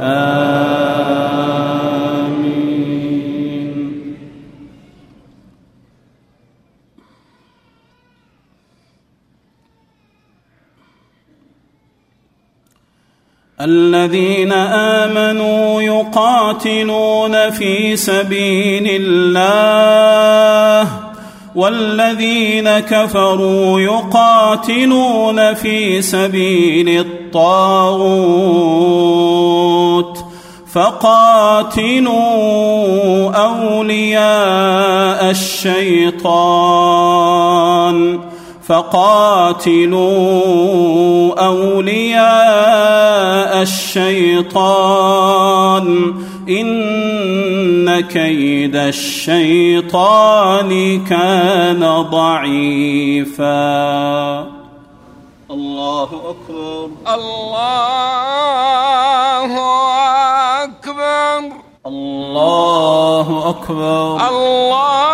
آمين. الذين آمنوا يقاتلون في سبيل الله. والذين كفروا يقاتلون في سبيل الطاغوت فقاتلوا أولياء الشيطان فقاتلوا أولياء الشيطان إن كيد الشيطان كان ضعيفا. الله أكبر. الله أكبر. الله أكبر. الله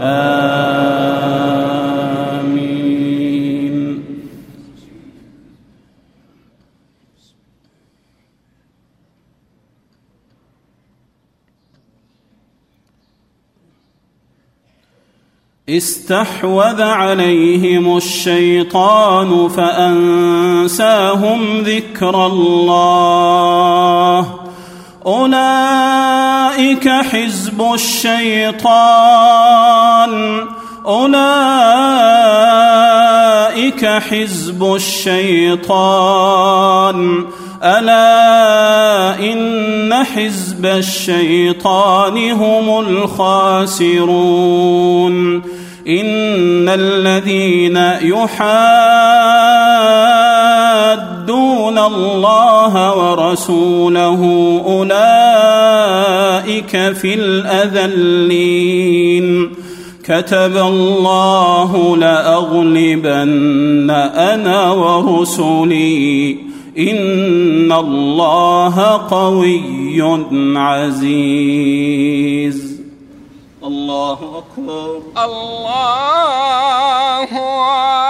آمين. استحوذ عليهم الشيطان فأنساهم ذكر الله. أولئك حزب الشيطان. أولئك حزب الشيطان. ألا إن حزب الشيطان هم الخاسرون. إن الذين يحادون الله ورسوله أولئك في الأذلين. كتب الله لأغلبن أنا ورسلي. إن الله قوي عزيز. الله أكبر. الله أكبر.